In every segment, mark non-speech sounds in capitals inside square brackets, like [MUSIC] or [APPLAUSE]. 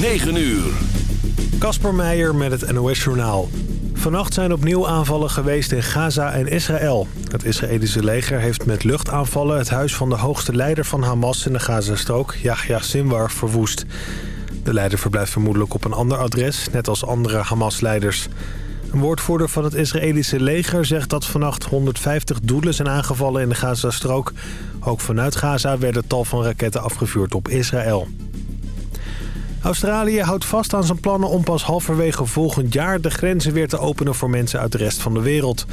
9 uur. Kasper Meijer met het NOS-journaal. Vannacht zijn opnieuw aanvallen geweest in Gaza en Israël. Het Israëlische leger heeft met luchtaanvallen... het huis van de hoogste leider van Hamas in de Gazastrook, Yahya Sinwar, verwoest. De leider verblijft vermoedelijk op een ander adres, net als andere Hamas-leiders. Een woordvoerder van het Israëlische leger zegt dat vannacht 150 doelen zijn aangevallen in de Gazastrook. Ook vanuit Gaza werden tal van raketten afgevuurd op Israël. Australië houdt vast aan zijn plannen om pas halverwege volgend jaar de grenzen weer te openen voor mensen uit de rest van de wereld.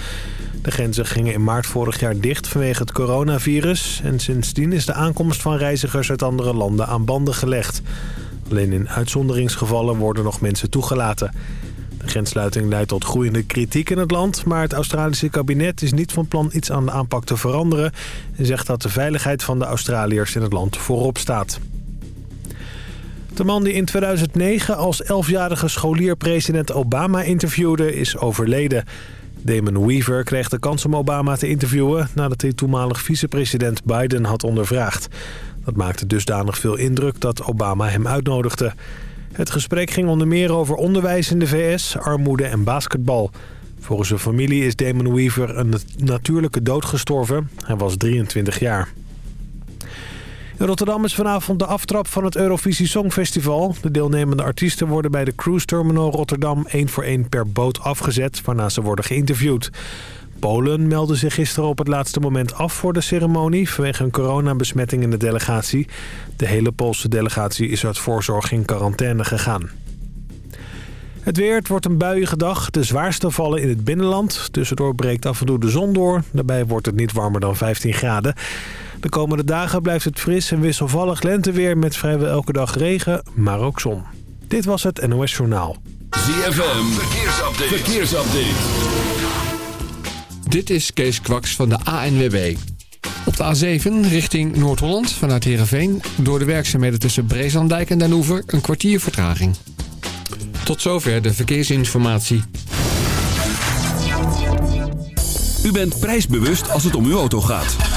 De grenzen gingen in maart vorig jaar dicht vanwege het coronavirus en sindsdien is de aankomst van reizigers uit andere landen aan banden gelegd. Alleen in uitzonderingsgevallen worden nog mensen toegelaten. De grenssluiting leidt tot groeiende kritiek in het land... maar het Australische kabinet is niet van plan iets aan de aanpak te veranderen... en zegt dat de veiligheid van de Australiërs in het land voorop staat. De man die in 2009 als 11-jarige scholier president Obama interviewde is overleden. Damon Weaver kreeg de kans om Obama te interviewen... nadat hij toenmalig vicepresident Biden had ondervraagd. Dat maakte dusdanig veel indruk dat Obama hem uitnodigde. Het gesprek ging onder meer over onderwijs in de VS, armoede en basketbal. Volgens zijn familie is Damon Weaver een natuurlijke dood gestorven. Hij was 23 jaar. Rotterdam is vanavond de aftrap van het Eurovisie Songfestival. De deelnemende artiesten worden bij de Cruise Terminal Rotterdam één voor één per boot afgezet... waarna ze worden geïnterviewd. Polen meldde zich gisteren op het laatste moment af voor de ceremonie... vanwege een coronabesmetting in de delegatie. De hele Poolse delegatie is uit voorzorg in quarantaine gegaan. Het weer, het wordt een buiige dag. De zwaarste vallen in het binnenland. Tussendoor breekt af en toe de zon door. Daarbij wordt het niet warmer dan 15 graden. De komende dagen blijft het fris en wisselvallig lenteweer... met vrijwel elke dag regen, maar ook zon. Dit was het NOS Journaal. ZFM, verkeersupdate. verkeersupdate. Dit is Kees Kwaks van de ANWB. Op de A7 richting Noord-Holland vanuit Heerenveen... door de werkzaamheden tussen Breeslanddijk en Den Oever een kwartier vertraging. Tot zover de verkeersinformatie. U bent prijsbewust als het om uw auto gaat.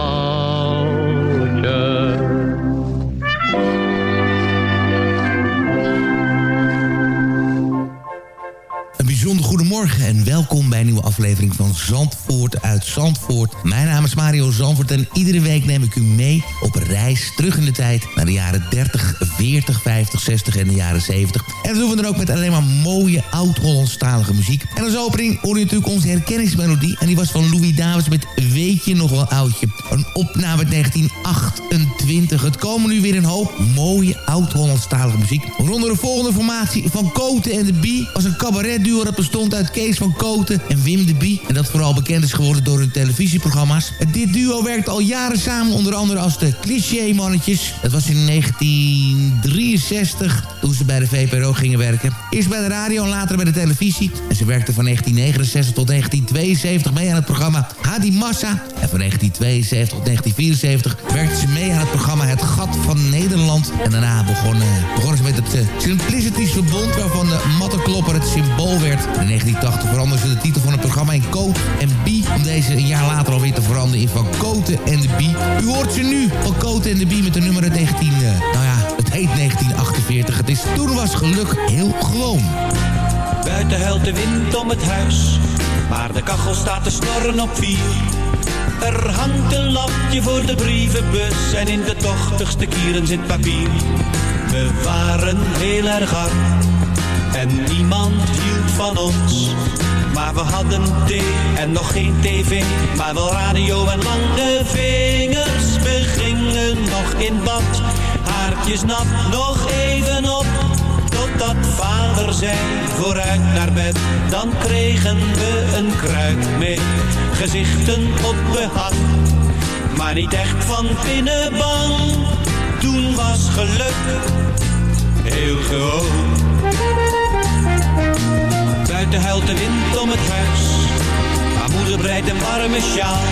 Goedemorgen en welkom bij een nieuwe aflevering van Zandvoort uit Zandvoort. Mijn naam is Mario Zandvoort en iedere week neem ik u mee op reis terug in de tijd naar de jaren 30, 40, 50, 60 en de jaren 70. En dat doen we dan ook met alleen maar mooie oud-Hollandstalige muziek. En als opening hoor je natuurlijk onze herkenningsmelodie en die was van Louis Davids met Weet je nog wel oudje. Een opname uit 1928. Het komen nu weer een hoop mooie oud-Hollandstalige muziek. Ronder de volgende formatie van Koten en de Bie was een cabaretduo dat bestond uit Kees van Koten en Wim de Bie. En dat vooral bekend is geworden door hun televisieprogramma's. Dit duo werkte al jaren samen, onder andere als de Cliché-mannetjes. Dat was in 1963 toen ze bij de VPRO gingen werken. Eerst bij de radio en later bij de televisie. En ze werkten van 1969 tot 1972 mee aan het programma Hadi Massa. En van 1972 tot 1974 werkten ze mee aan het programma Het Gat van Nederland. En daarna begonnen, begonnen ze met het uh, Simplicities Verbond... waarvan de mattenklopper het symbool werd. In 1980 veranderden ze de titel van het programma in Coat en Bie... om deze een jaar later alweer te veranderen in Van Koten en de Bie. U hoort ze nu, Van Koten en de Bie met de nummer 19... Uh, nou ja, het heet 1948. Het is Toen was geluk heel gewoon. Buiten huilt de wind om het huis, maar de kachel staat te snorren op vier. Er hangt een lapje voor de brievenbus en in de tochtigste kieren zit papier. We waren heel erg arm en niemand hield van ons. Maar we hadden thee en nog geen tv, maar wel radio en lange vingers. We gingen nog in bad, haartjes nat, nog even op dat vader zei vooruit naar bed, dan kregen we een kruik mee. Gezichten op de hand, maar niet echt van binnen bang. Toen was geluk heel groot. Buiten huilt de wind om het huis, maar moeder breidt een warme sjaal.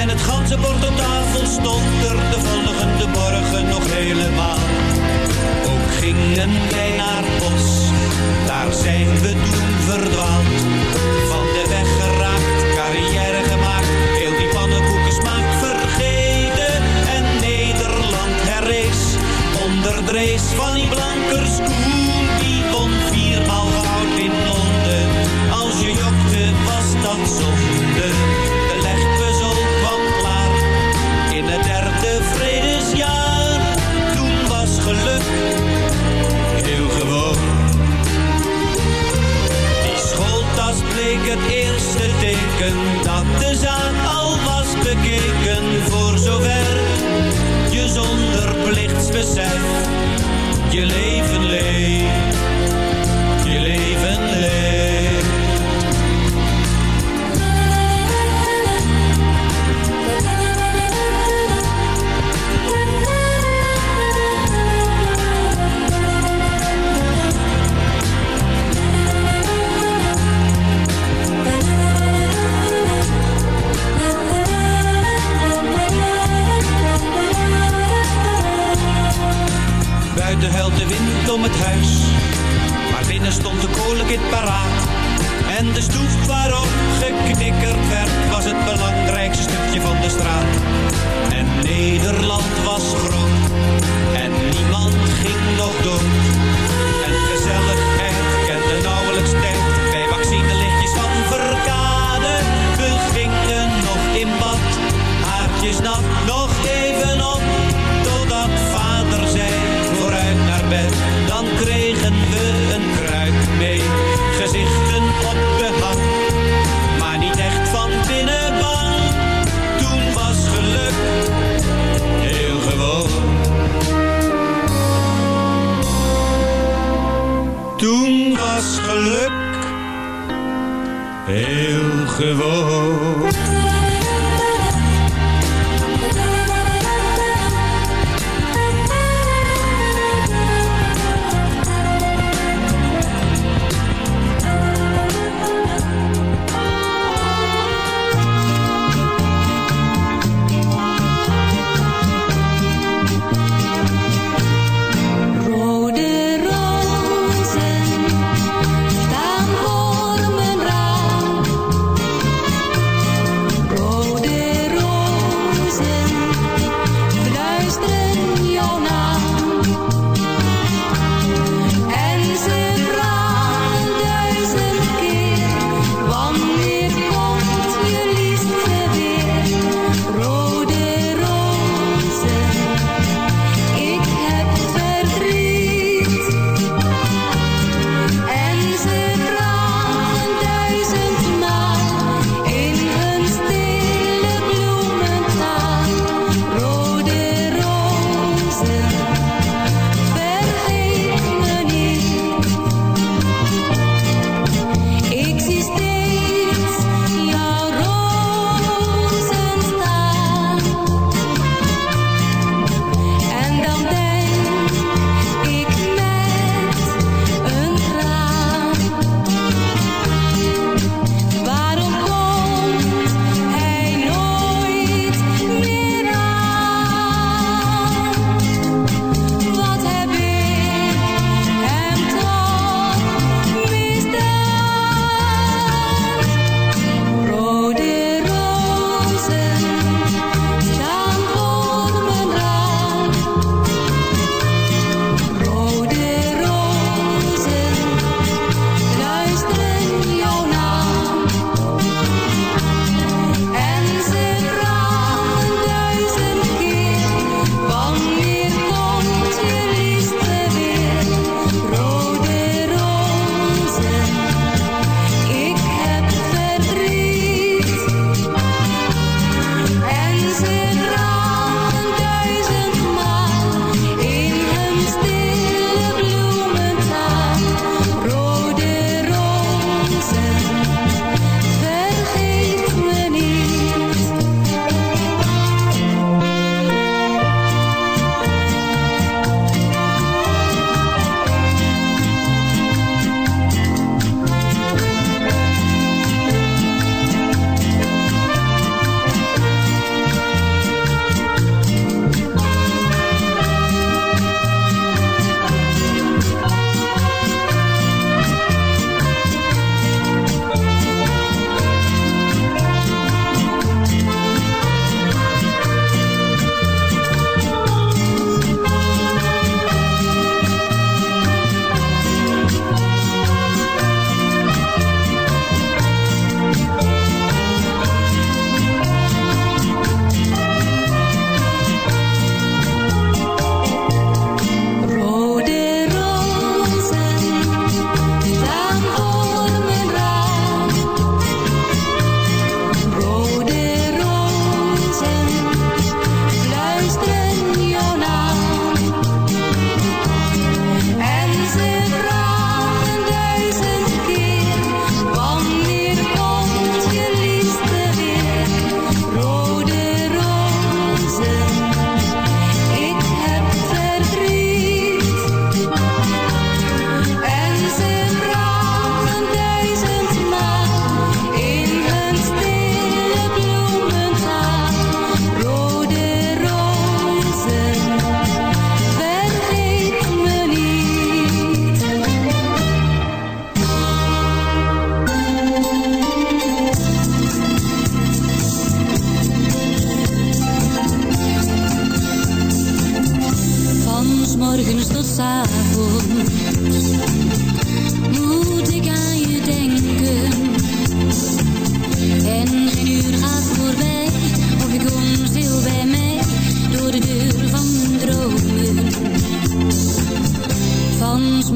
En het ganzenbord op tafel stond er de volgende morgen nog helemaal gingen wij naar bos. Daar zijn we toen verdwaald. Van de weg geraakt, carrière gemaakt. Heel die pannenkoekensmaak vergeten. En Nederland herrees. Onder drees van die blankerskoe. het eerste teken dat de zaak al was bekeken. Voor zover je zonder plichtsbesef je leven leeft.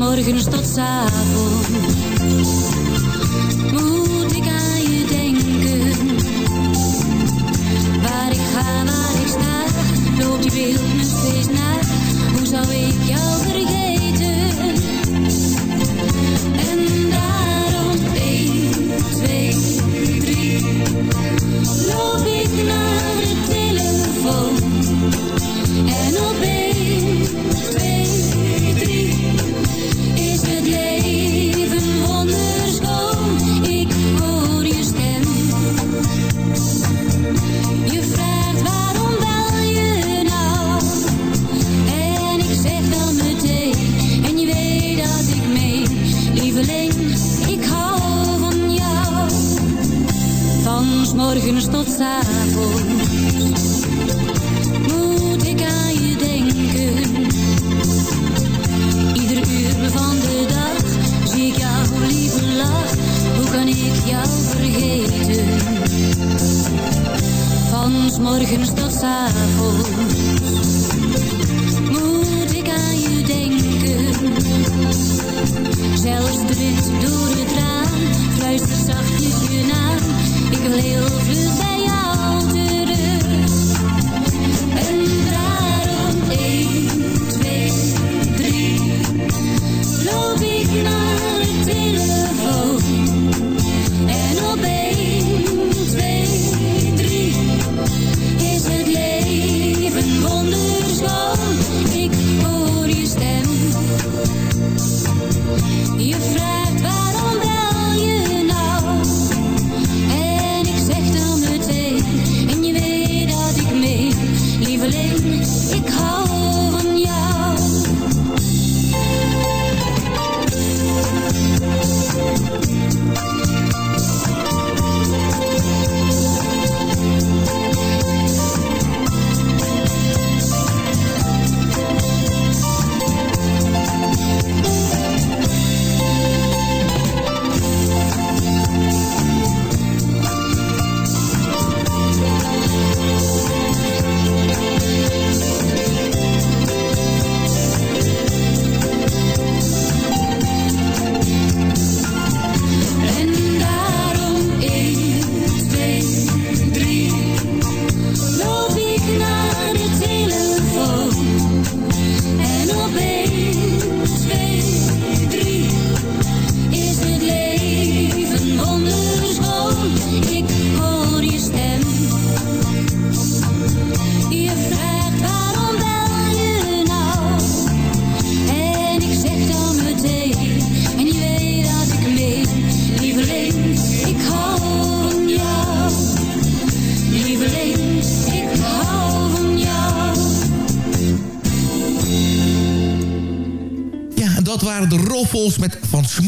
morgens tot avonds.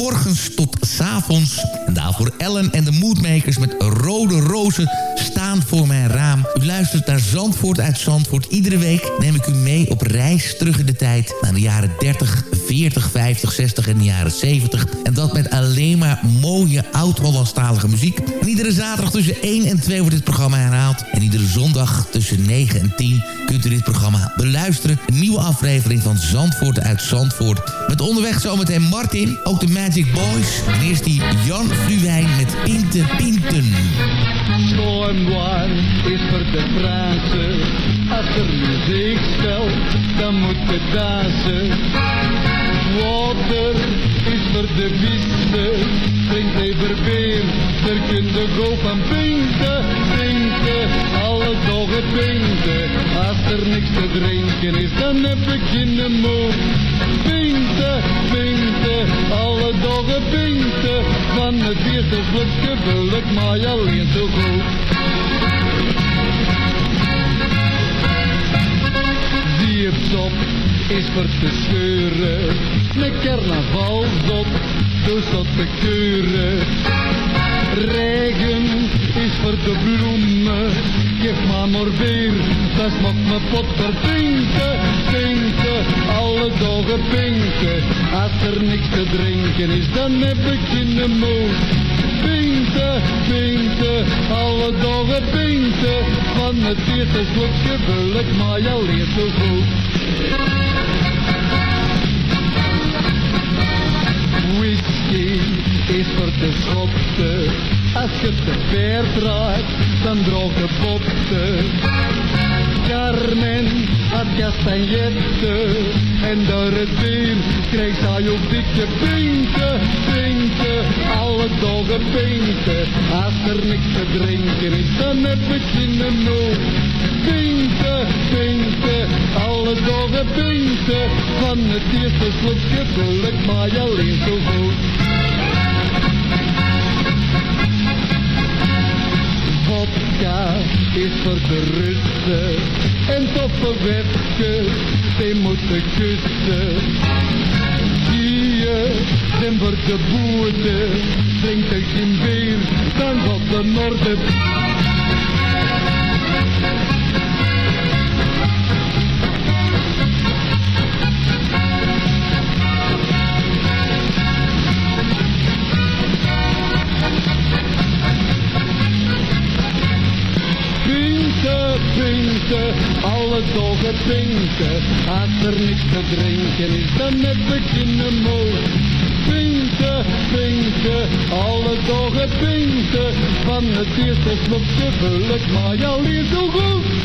Van s'morgens tot s'avonds. En daarvoor Ellen en de Moodmakers met Rode Rozen staan voor mijn raam. U luistert naar Zandvoort uit Zandvoort. Iedere week neem ik u mee op reis terug in de tijd... naar de jaren 30, 40, 50, 60 en de jaren 70. En dat met alleen maar mooie oud-Hollandstalige muziek. En iedere zaterdag tussen 1 en 2 wordt dit programma herhaald. En iedere zondag tussen 9 en 10 kunt u dit programma beluisteren. Een nieuwe aflevering van Zandvoort uit Zandvoort. Met onderweg zometeen Martin, ook de Magic Boys. En eerst die Jan Fluwijn met Pinten Pinten. Waar is voor de Fransen. Als er muziek speelt, dan moet het dansen. Water is voor de wisten. Drink even bier, daar kun je go van pinten, pinten. Alle dagen pinten. Als er niks te drinken is, dan heb ik geen moed. Pinten, pinten, alle dagen pinten. Van het eerste slokje wil ik maar alleen zo goed. Diepsop is voor te scheuren. Met carnavalsop, dus dat te keuren. Regen is voor de bloemen. Geef maar maar weer, dat smaakt me pot verdrinken. Pinken, alle dagen pinken. Als er niks te drinken is, dan heb ik geen moed. Pinken, pinken, alle dagen pinken. Van het eerste slokje wil ik maar alleen zo goed. Is voor de schotten. Als je te ver draait, dan droge botten. Carmen had castagnette en door het bier kreeg zij ook dikke pinken, pinken, alle dagen pinken. Als er niks te drinken is, dan heb ik geen nood. Pinken, pinken, alle dagen pinken, van het eerste slokje ik maar alleen zo goed. Is voor de Russen en toffe wetjes, die moeten kussen. Hier zijn voor de boete, drinkt er geen bier, dan wat de noorden. Alle dagen pinken. Als er niks te drinken is, dan heb ik in de moed. Pinken, pinken, alle dagen pinken. Van het eerste slokje vul ik maar alleen zo goed.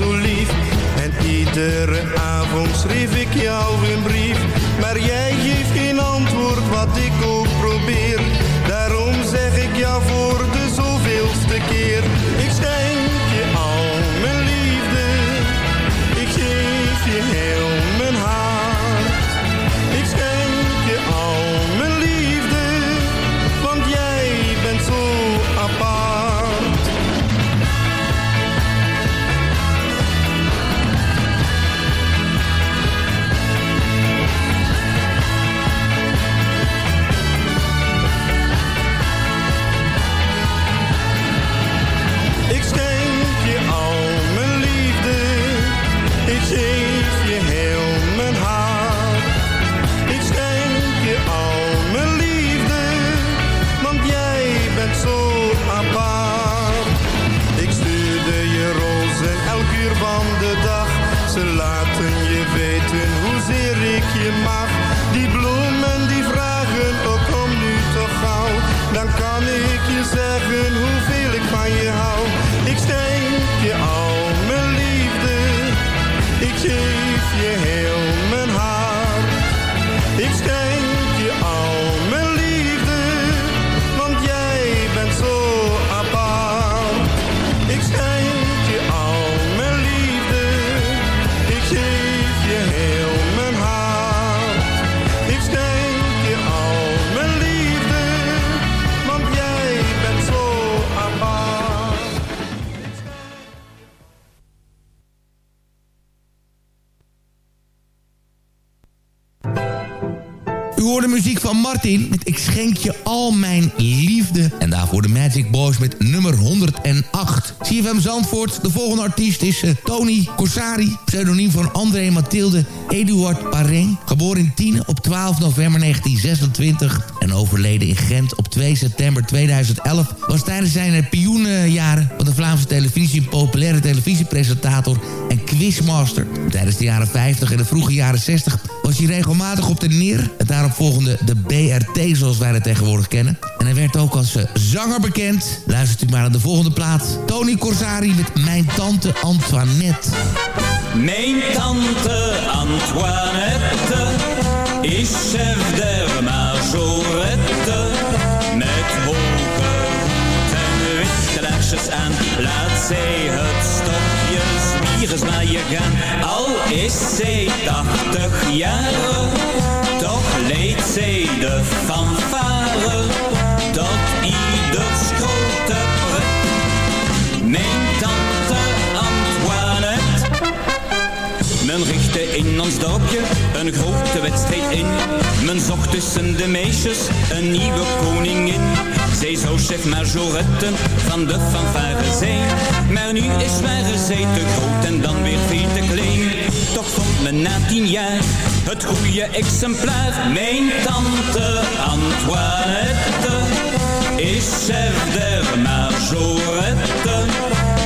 En iedere avond schreef ik jou een brief. Maar jij geeft geen antwoord, wat ik ook U muziek van Martin met Ik schenk je al mijn liefde. En daarvoor de Magic Boys met nummer 108. CFM Zandvoort, de volgende artiest is eh, Tony Corsari. Pseudoniem van André Mathilde Eduard Pareng. Geboren in Tiene op 12 november 1926 en overleden in Gent op 2 september 2011... was tijdens zijn eh, pioenenjaren van de Vlaamse televisie... een populaire televisiepresentator en quizmaster. Tijdens de jaren 50 en de vroege jaren 60 was hij regelmatig op de neer. Het daaropvolgende de BRT, zoals wij het tegenwoordig kennen. En hij werd ook als eh, zanger bekend. Luistert u maar naar de volgende plaat. Tony Corsari met Mijn Tante Antoinette. Mijn tante Antoinette is chef der majorette. Met hoge hoed en witte laarsjes aan laat zij het stokje zwieren zwaaien gaan. Al is zij tachtig jaar, leidt zij de fanfare tot ieders grote pret. Mijn tante Antoinette men richtte in ons dorpje een grote wedstrijd in. Men zocht tussen de meisjes een nieuwe koningin. Zij zou chef majorette van de fanfare zijn. Maar nu is ware zij te groot en dan weer veel te klein. Toch vond men na tien jaar het goede exemplaar. Mijn tante Antoinette is chef der majorette.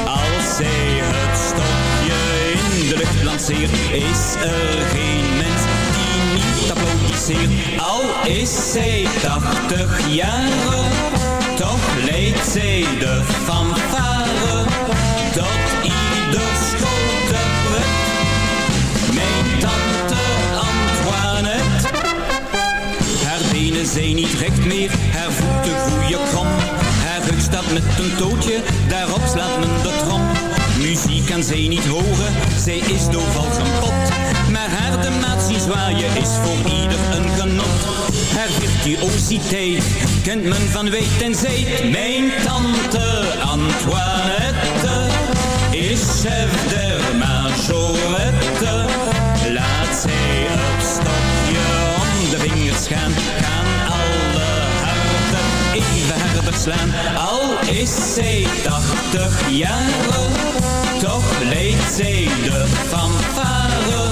Als zij het stokje in de lucht lanceert, is er geen mens die niet applaudisseert. Al is zij tachtig jaar, toch leidt zij de fanfare tot ieders grote pret. Mijn tante Antoinette haar benen zijn niet recht meer, haar voeten groeien krom. Haar rug staat met een tootje, daarop slaat men de trom. Muziek kan zij niet horen, zij is doorval kapot. Maar haar de zwaaien is voor ieder een genot. Haar virtuositeit kent men van weet en zijt. Mijn tante Antoinette is chef der majorette. Laat zij het stokje om de vingers gaan, gaan alle harten even harder slaan. Al is zij tachtig jaar, toch leidt zij de fanfare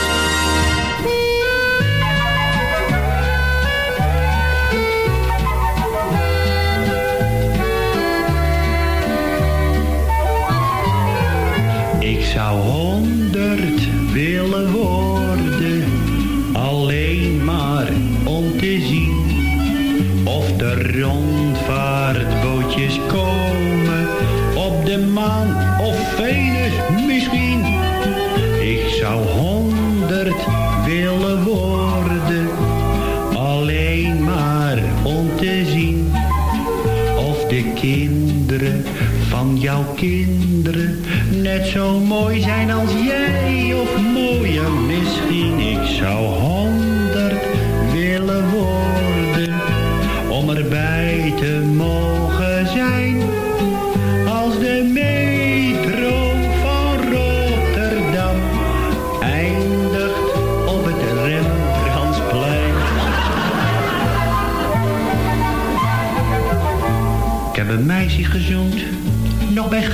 Jouw kinderen net zo mooi zijn als jij of mooier misschien. Ik zou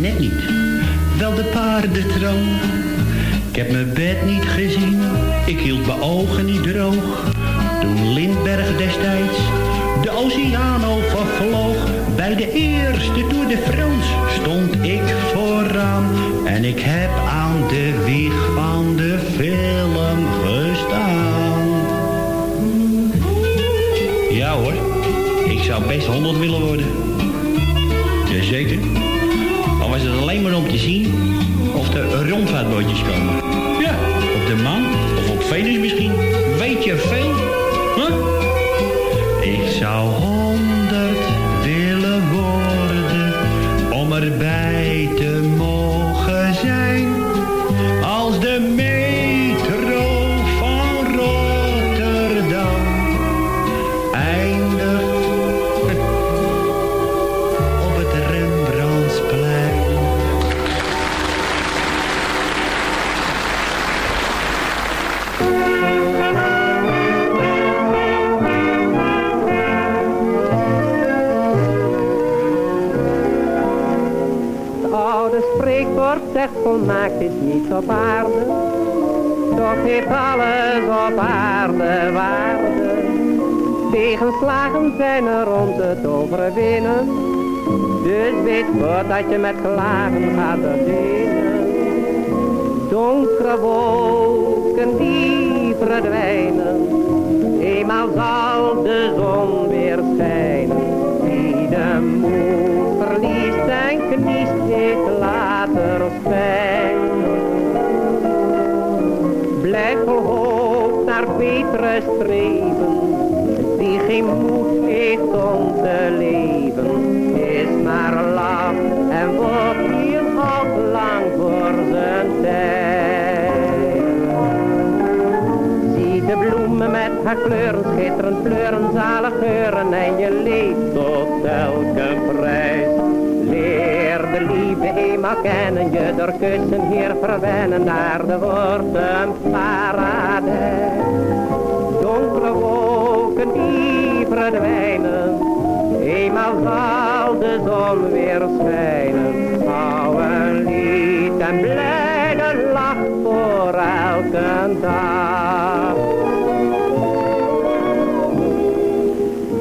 net niet, wel de paardentram. Ik heb mijn bed niet gezien, ik hield mijn ogen niet droog. Toen Lindbergh destijds de oceaan overvloog. Bij de eerste Tour de France stond ik vooraan. En ik heb aan de wieg van de film gestaan. Ja hoor, ik zou best 100 willen worden. Om te zien of er rondvaartbootjes komen. Ja, op de maan of op Venus misschien. Weet je veel? Huh? Ik zou zijn er om het overwinnen. Dus weet God dat je met klagen gaat beginnen. Donkere wolken die verdwijnen. Eenmaal zal de zon weer schijnen. Wie de moed verliest en kniest, heeft later spijn. Blijf Moed heeft te leven, is maar laf en wordt hier al lang voor zijn tijd. Zie de bloemen met haar kleuren schitteren, kleuren, zalig geuren en je leeft tot elke prijs. Leer de liefde eenmaal kennen, je door kussen hier verwennen, naar de een paradijs. Eenmaal zal de zon weer schijnen. Hou een lied en blijde lach voor elke dag.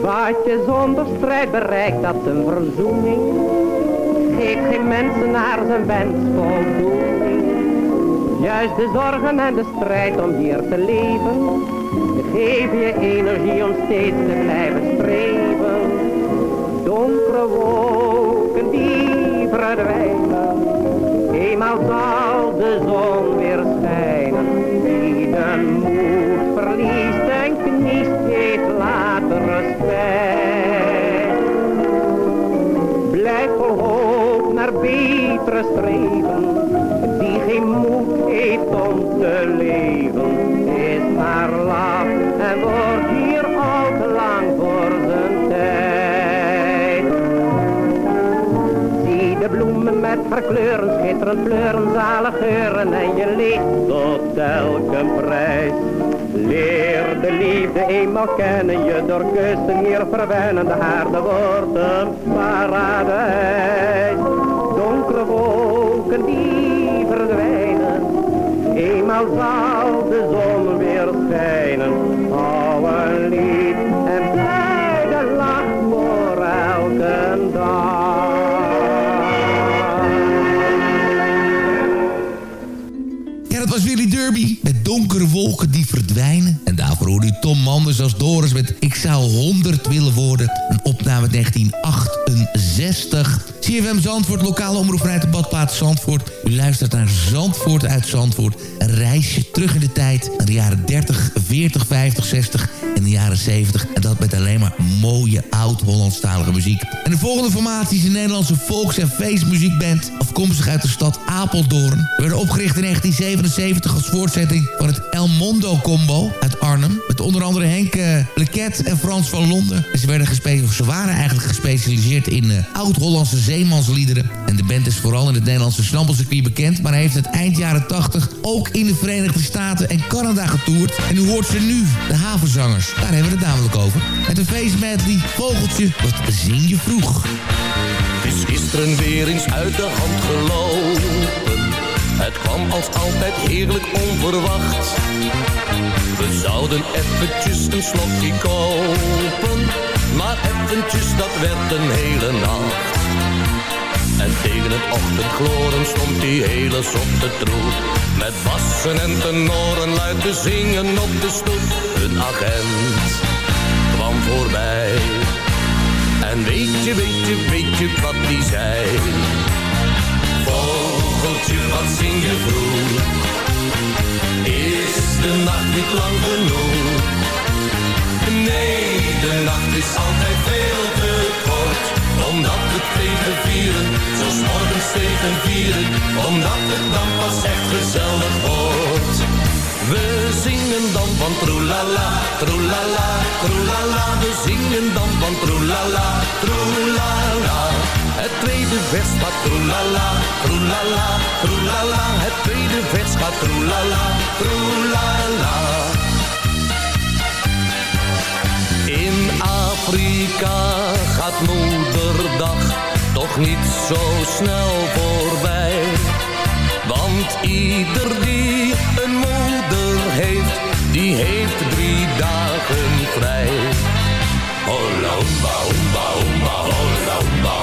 Wat je zonder strijd bereikt, dat een verzoening. Geef geen mensen naar zijn wens voldoening. Juist de zorgen en de strijd om hier te leven. Geef je energie om steeds te blijven streven. Donkere wolken die verdwijnen. Eenmaal zal de zon weer schijnen. De moed verliest en kniest, heeft later respect. Blijf vol hoop naar betere streven. Kleuren schitteren, kleuren, zalig geuren en je leeft tot elke prijs. Leer de liefde eenmaal kennen, je door kussen hier verwennen, de aarde wordt een paradijs. Donkere wolken die verdwijnen, eenmaal zal de zon weer schijnen. Hou een lied en blijde lach voor elke Ja, donkere wolken die verdwijnen. En daarvoor hoorde u Tom Manders als Doris met Ik zou 100 willen worden. Opname uit 1968. CFM Zandvoort, lokale omroep vanuit de badplaats Zandvoort. U luistert naar Zandvoort uit Zandvoort. Een reisje terug in de tijd. Naar de jaren 30, 40, 50, 60 en de jaren 70. En dat met alleen maar mooie oud-Hollandstalige muziek. En de volgende formatie is een Nederlandse volks- en feestmuziekband. Afkomstig uit de stad Apeldoorn. We werden opgericht in 1977 als voortzetting van het El Mondo Combo uit Arnhem. Met onder andere Henk uh, en Frans van Londen. En ze, werden gespe- of ze waren eigenlijk gespecialiseerd in uh, oud-Hollandse zeemansliederen. En de band is vooral in het Nederlandse snabbelcircuit bekend... maar heeft het eind jaren 80 ook in de Verenigde Staten en Canada getoerd. En u hoort ze nu, de havenzangers. Daar hebben we het namelijk over. Met een feestmedley, Vogeltje, wat zing je vroeg? Het is gisteren weer eens uit de hand gelopen. Het kwam als altijd heerlijk onverwacht. We zouden eventjes een slokje kopen. Maar eventjes, dat werd een hele nacht. En tegen het ochtendgloren stond die hele zotte troep. Met bassen en tenoren luid te zingen op de stoep. Een agent kwam voorbij. En weet je, weet je, weet je wat die zei? Vogeltje, wat zing je vroeg? Is de nacht niet lang genoeg? Nee, de nacht is altijd veel te kort. Omdat we tegen vieren, zo morgens tegen vieren. Omdat het dan pas echt gezellig wordt. We zingen dan van troelala, troelala, troelala. We zingen dan van troelala, troelala. Het tweede vers gaat troelala, troelala, troelala. Het tweede vers gaat troelala, troelala. In Afrika gaat moederdag toch niet zo snel voorbij. Want ieder die een moeder heeft, die heeft drie dagen vrij. Holla, humba,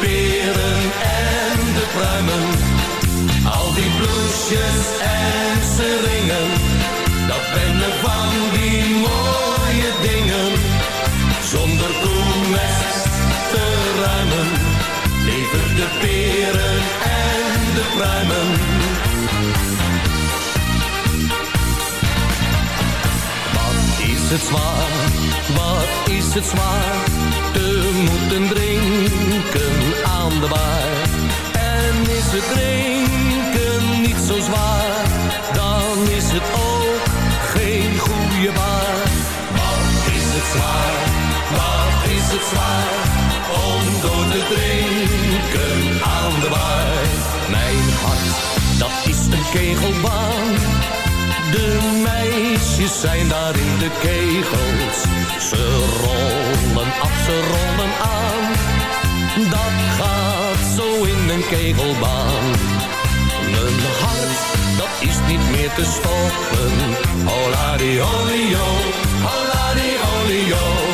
peren en de pruimen. Al die bloesjes en seringen. Dat ben er van die mooie dingen. Zonder koelmest te ruimen. Leven de peren en de pruimen. Wat is het zwaar, wat is het zwaar, te moeten drinken En is het drinken niet zo zwaar, dan is het ook geen goede baar. Wat is het zwaar, wat is het zwaar, om door te drinken aan de bar. Mijn hart, dat is een kegelbaan. De meisjes zijn daar in de kegels. Ze rollen af, ze rollen aan. Dat gaat een kegelbaan. Mijn hart, dat is niet meer te stoppen. Hola di olio, hola di olio,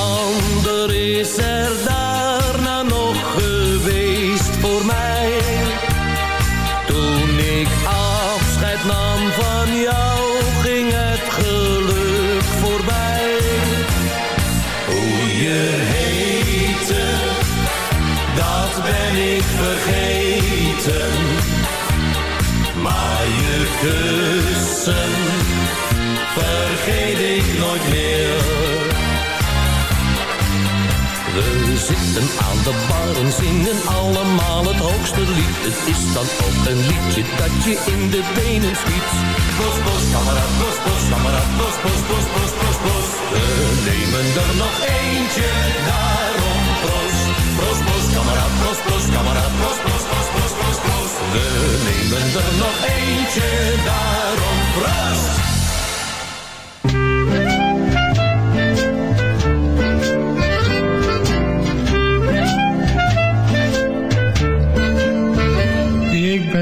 is er daarna nog geweest voor mij. Toen ik afscheid nam van jou, ging het geluk voorbij. Hoe je heette, dat ben ik vergeten. Maar je kussen We zitten aan de bar en zingen allemaal het hoogste lied. Het is dan ook een liedje dat je in de benen schiet. Bos, bos, kameraad, bos, bos, kameraad, bos, bos, bos, bos, bos, bos. We nemen er nog eentje, daarom proost. Proost, bos, kameraad, bos, bos, kameraad, bos, bos, bos, bos, bos, bos. We nemen er nog eentje, daarom proost.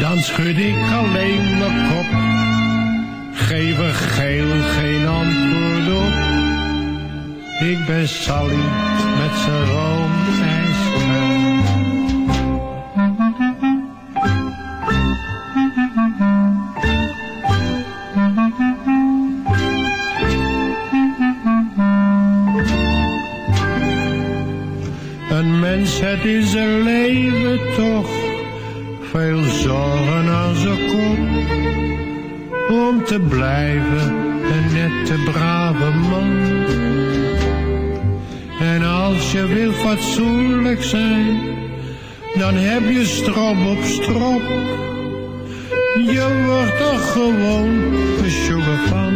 Dan schud ik alleen mijn kop, geef er geel geen antwoord op. Ik ben Sally met zijn roomijsje. Een mens, het is een leven toch veel zorgen aan zijn kop. Om te blijven een nette brave man. En als je wil fatsoenlijk zijn, dan heb je strop op strop. Je wordt er gewoon besjoegen van.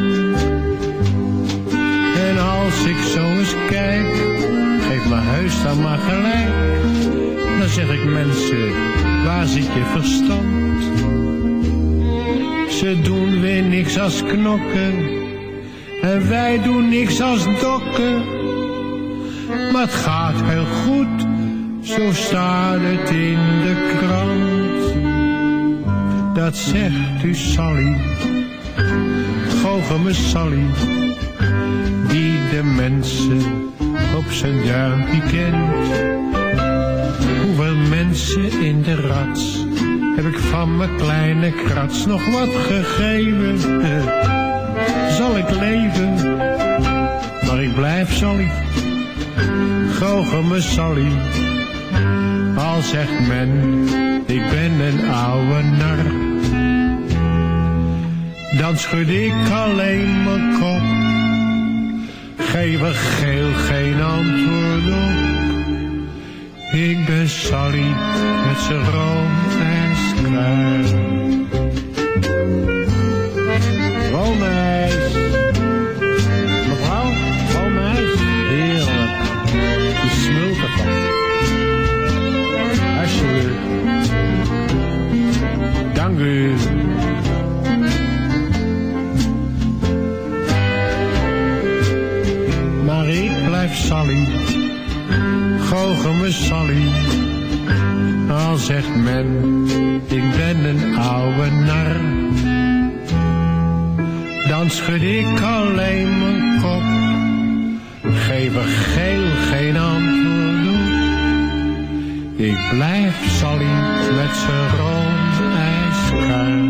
En als ik zo eens kijk, geef mijn huis dan maar gelijk. Dan zeg ik mensen, waar zit je verstand? Ze doen weer niks als knokken. En wij doen niks als dokken. Maar het gaat heel goed, zo staat het in de krant. dat zegt u Sally. Goocheme Sally, die de mensen op zijn duimpje kent. Hoeveel mensen in de rats heb ik van mijn kleine krats nog wat gegeven? [LAUGHS] Zal ik leven? Maar ik blijf Sally, goocheme Sally. Al zegt men, ik ben een oude nar. Dan schud ik alleen mijn kop. Geef er geel geen antwoord op. Ik ben Sally met zijn rood en skruis. Goocheme Sally. Al zegt men, ik ben een oude nar. Dan schud ik alleen mijn kop. Geef er geel geen antwoord. Ik blijf Sally met zijn rond ijskruin.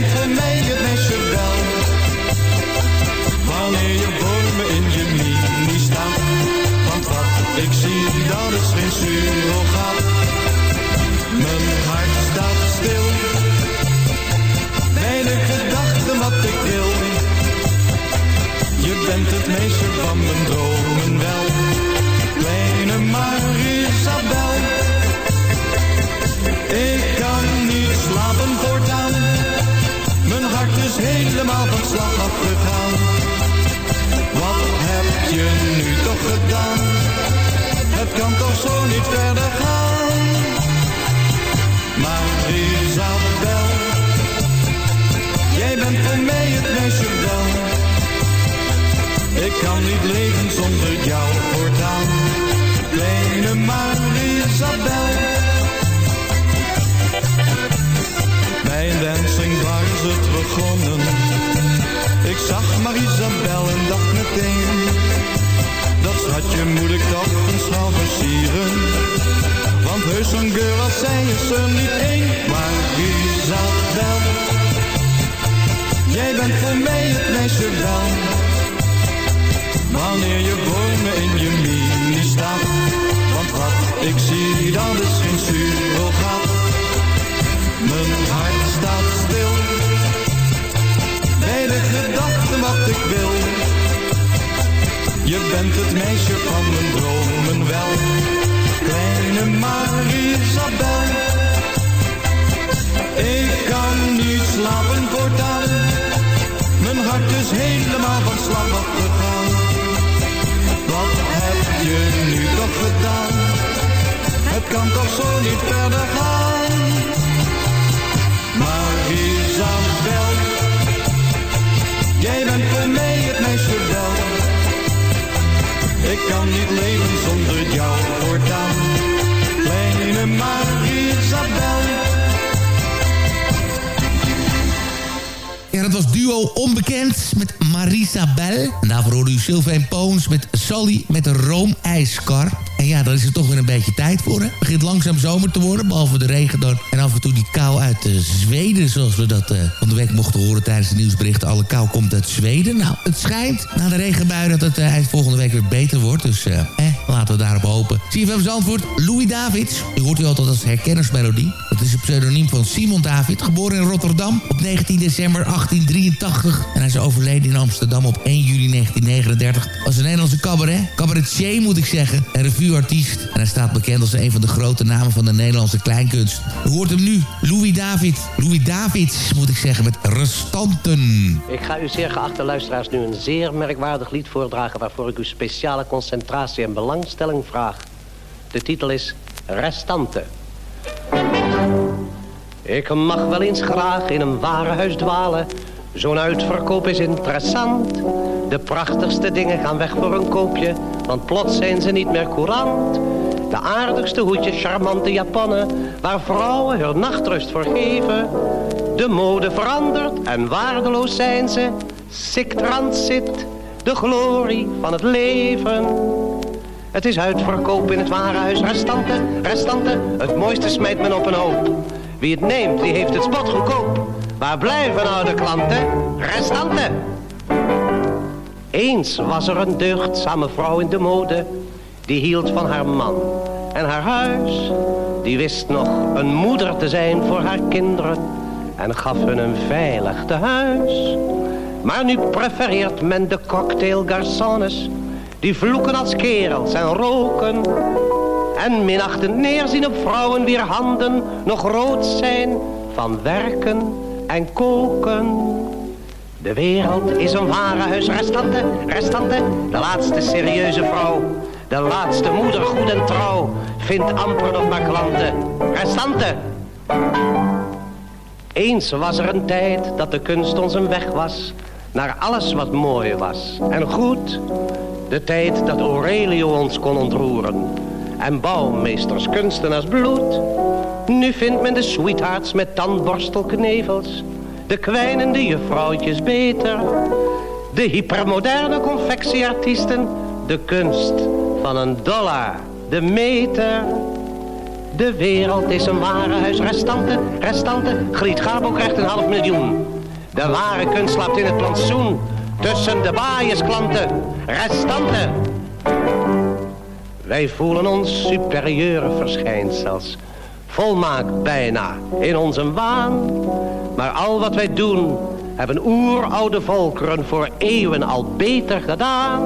bent voor mij het meisje wel. Wanneer je voor me in je mini staat, want wat ik zie, dat is geen surrogaat. Je nu toch gedaan? Het kan toch zo niet verder gaan. Maar Isabel, jij bent voor mij het meisje wel. Ik kan niet leven zonder jou voortaan. Kleine Marisabel. Bij dancing is het begonnen. Ik zag Marisabel en dacht meteen. Schatje moet ik toch een schouw versieren. Want heus zo'n girl als zij is er niet één. Maar Isabel, jij bent voor mij het meisje wel. Wanneer je voor me in je bent het meisje van mijn dromen wel. Kleine Marisabel. Ik kan niet slapen voortaan. Mijn hart is helemaal van slag afgegaan. Wat heb je nu toch gedaan? Het kan toch zo niet verder gaan. Maar Isabel, jij bent voor mij het meisje. Ik kan niet leven zonder jou voortaan. Kleine Marisabel. Ja, dat was duo Onbekend met Marisa Bell. En daarvoor hoorde u Sylvain Poons met Sally met de roomijskar. En ja, daar is er toch weer een beetje tijd voor. hè? Het begint langzaam zomer te worden, behalve de regen dan. En af en toe die kou uit eh, Zweden, zoals we dat eh, van de week mochten horen tijdens de nieuwsberichten. Alle kou komt uit Zweden. Nou, het schijnt na de regenbui dat het eh, eind volgende week weer beter wordt. Dus eh, laten we daarop hopen. CFM Zandvoort, Louis Davids. U hoort u altijd als herkennersmelodie. Dat is een pseudoniem van Simon David, geboren in Rotterdam op 19 december 1883. En hij is overleden in Amsterdam op 1 juli 1939. Als een Nederlandse cabaret, cabaretier moet ik zeggen, en revueartiest. En hij staat bekend als een van de grote namen van de Nederlandse kleinkunst. U hoort hem nu, Louis David. Louis Davids, moet ik zeggen, met restanten. Ik ga u zeer geachte luisteraars nu een zeer merkwaardig lied voordragen... waarvoor ik uw speciale concentratie en vraag. De titel is Restante. Ik mag wel eens graag in een warenhuis dwalen. Zo'n uitverkoop is interessant. De prachtigste dingen gaan weg voor een koopje, want plots zijn ze niet meer courant. De aardigste hoedjes, charmante japannen, waar vrouwen hun nachtrust voor geven. De mode verandert en waardeloos zijn ze. Sic transit, de glorie van het leven. Het is uitverkoop in het warenhuis. Restanten, restanten, het mooiste smijt men op een hoop. Wie het neemt, die heeft het spot goedkoop. Waar blijven nou de klanten? Restanten. Eens was er een deugdzame vrouw in de mode. Die hield van haar man en haar huis. Die wist nog een moeder te zijn voor haar kinderen. En gaf hun een veilig tehuis. Maar nu prefereert men de cocktail garçons. Die vloeken als kerels en roken. En minachtend neerzien op vrouwen wier handen nog rood zijn van werken en koken. De wereld is een warenhuis, restante, restante, de laatste serieuze vrouw. De laatste moeder goed en trouw, vindt amper nog maar klanten. Restante! Eens was er een tijd dat de kunst ons een weg was, naar alles wat mooi was en goed. De tijd dat Aurelio ons kon ontroeren en bouwmeesters kunstenaars bloed. Nu vindt men de sweethearts met tandborstelknevels, de kwijnende juffrouwtjes beter. De hypermoderne confectieartiesten, de kunst van een dollar, de meter. De wereld is een warenhuis, restanten, restanten. Griet Garbo krijgt een half miljoen. De ware kunst slaapt in het plantsoen, tussen de baaiersklanten, restanten. Wij voelen ons superieure verschijnsels. Volmaakt bijna in onze waan. Maar al wat wij doen, hebben oeroude volkeren voor eeuwen al beter gedaan.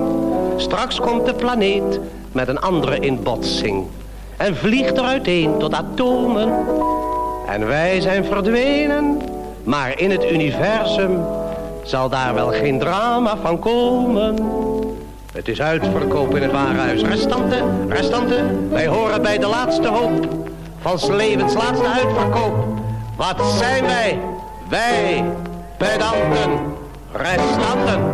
Straks komt de planeet met een andere in botsing. En vliegt er uiteen tot atomen. En wij zijn verdwenen. Maar in het universum zal daar wel geen drama van komen. Het is uitverkoop in het warenhuis. Restanten, restanten, wij horen bij de laatste hoop. Van levens laatste uitverkoop. Wat zijn wij? Wij, pedanten, restanten.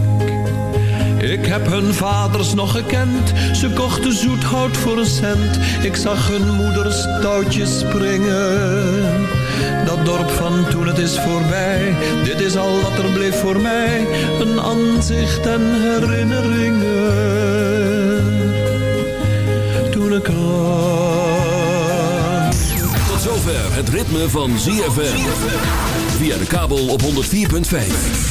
Ik heb hun vaders nog gekend, ze kochten zoet hout voor een cent. Ik zag hun moeders touwtjes springen. Dat dorp van toen het is voorbij, dit is al wat er bleef voor mij. Een aanzicht en herinneringen. Toen ik aan... Tot zover het ritme van ZFM. Via de kabel op 104.5.